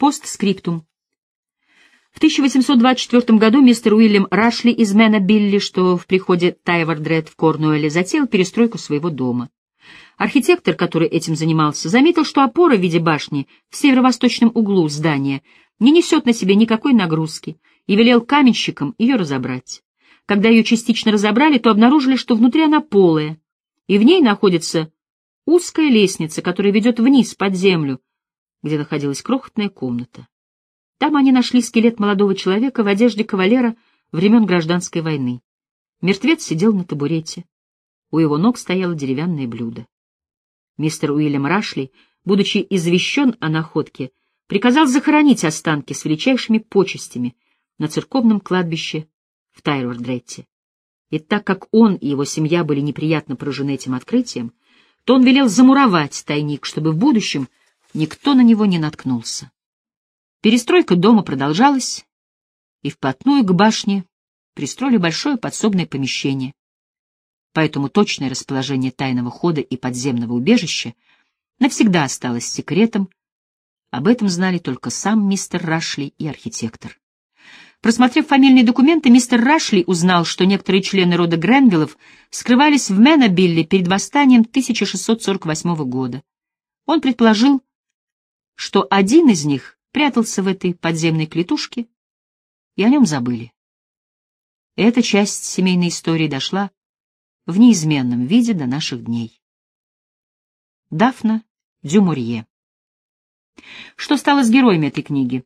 Постскриптум. В 1824 году мистер Уильям Рашли из Мэна Билли, что в приходе Тайвардред в Корнуэлле, затеял перестройку своего дома. Архитектор, который этим занимался, заметил, что опора в виде башни в северо-восточном углу здания не несет на себе никакой нагрузки, и велел каменщикам ее разобрать. Когда ее частично разобрали, то обнаружили, что внутри она полая, и в ней находится узкая лестница, которая ведет вниз, под землю, где находилась крохотная комната. Там они нашли скелет молодого человека в одежде кавалера времен гражданской войны. Мертвец сидел на табурете. У его ног стояло деревянное блюдо. Мистер Уильям Рашли, будучи извещен о находке, приказал захоронить останки с величайшими почестями на церковном кладбище в Тайрвардретте. И так как он и его семья были неприятно поражены этим открытием, то он велел замуровать тайник, чтобы в будущем никто на него не наткнулся. Перестройка дома продолжалась, и вплотную к башне пристроили большое подсобное помещение. Поэтому точное расположение тайного хода и подземного убежища навсегда осталось секретом, об этом знали только сам мистер Рашли и архитектор. Просмотрев фамильные документы, мистер Рашли узнал, что некоторые члены рода Гренвиллов скрывались в Менобилле перед восстанием 1648 года. Он предположил, что один из них прятался в этой подземной клетушке, и о нем забыли. Эта часть семейной истории дошла в неизменном виде до наших дней. Дафна Дюмурье Что стало с героями этой книги?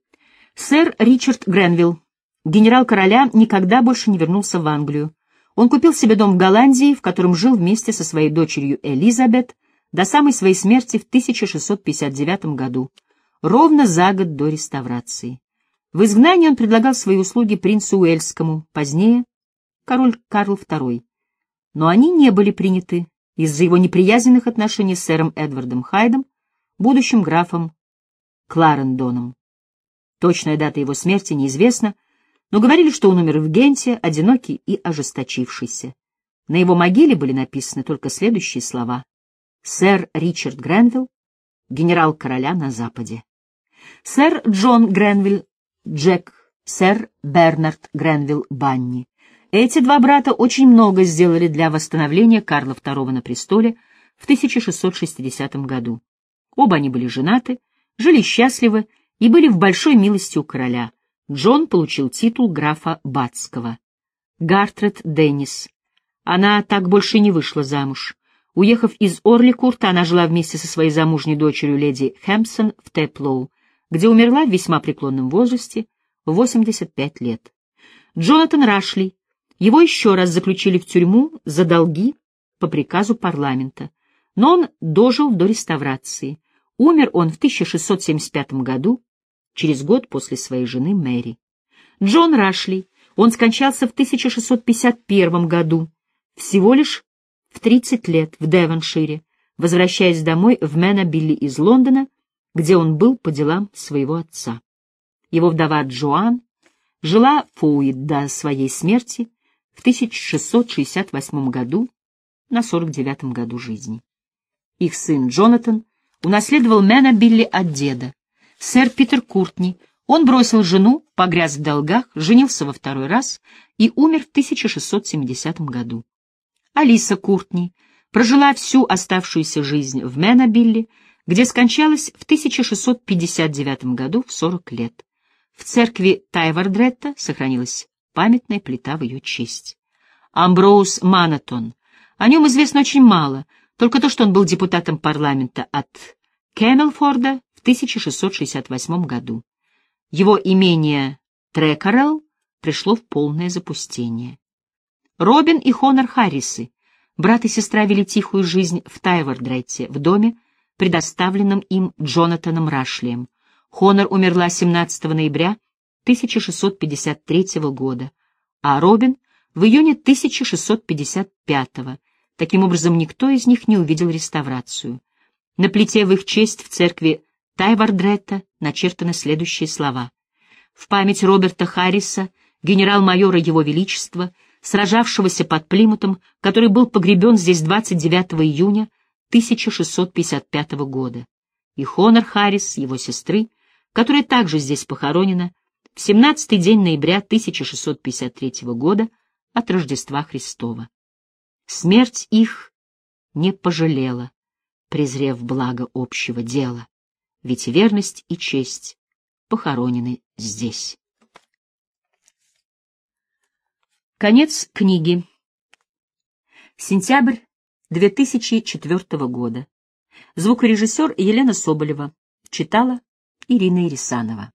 Сэр Ричард Гренвилл, генерал короля, никогда больше не вернулся в Англию. Он купил себе дом в Голландии, в котором жил вместе со своей дочерью Элизабет до самой своей смерти в 1659 году ровно за год до реставрации. В изгнании он предлагал свои услуги принцу Уэльскому, позднее — король Карл II. Но они не были приняты из-за его неприязненных отношений с сэром Эдвардом Хайдом, будущим графом Кларендоном. Точная дата его смерти неизвестна, но говорили, что он умер в Генте, одинокий и ожесточившийся. На его могиле были написаны только следующие слова. «Сэр Ричард Гренвилл, генерал короля на Западе» сэр Джон Гренвилл Джек, сэр Бернард Гренвилл Банни. Эти два брата очень много сделали для восстановления Карла II на престоле в 1660 году. Оба они были женаты, жили счастливы и были в большой милости у короля. Джон получил титул графа Батского. Гартред Деннис. Она так больше не вышла замуж. Уехав из Орликурта, она жила вместе со своей замужней дочерью леди Хэмпсон в Теплоу, где умерла в весьма преклонном возрасте, в 85 лет. Джонатан Рашли, его еще раз заключили в тюрьму за долги по приказу парламента, но он дожил до реставрации. Умер он в 1675 году, через год после своей жены Мэри. Джон Рашли, он скончался в 1651 году, всего лишь в 30 лет в Девоншире, возвращаясь домой в Менобилли из Лондона где он был по делам своего отца. Его вдова Джоан жила в Фоуид до своей смерти в 1668 году, на 49-м году жизни. Их сын Джонатан унаследовал Мэна Билли от деда. Сэр Питер Куртни, он бросил жену, погряз в долгах, женился во второй раз и умер в 1670 году. Алиса Куртни прожила всю оставшуюся жизнь в Менобилле, где скончалась в 1659 году в 40 лет. В церкви Тайвардретта сохранилась памятная плита в ее честь. Амброуз Манатон. О нем известно очень мало, только то, что он был депутатом парламента от Кемелфорда в 1668 году. Его имение Трекарелл пришло в полное запустение. Робин и Хонор Харрисы, брат и сестра, вели тихую жизнь в Тайвардретте, в доме, предоставленном им Джонатаном Рашлием. Хонор умерла 17 ноября 1653 года, а Робин — в июне 1655 Таким образом, никто из них не увидел реставрацию. На плите в их честь в церкви Тайвардретта начертаны следующие слова. В память Роберта Харриса, генерал-майора Его Величества, сражавшегося под Плимутом, который был погребен здесь 29 июня 1655 года, и Хонор Харрис, его сестры, которая также здесь похоронена в 17-й день ноября 1653 года от Рождества Христова. Смерть их не пожалела, презрев благо общего дела, ведь верность и честь похоронены здесь. Конец книги. Сентябрь 2004 года. Звукорежиссер Елена Соболева. Читала Ирина Ирисанова.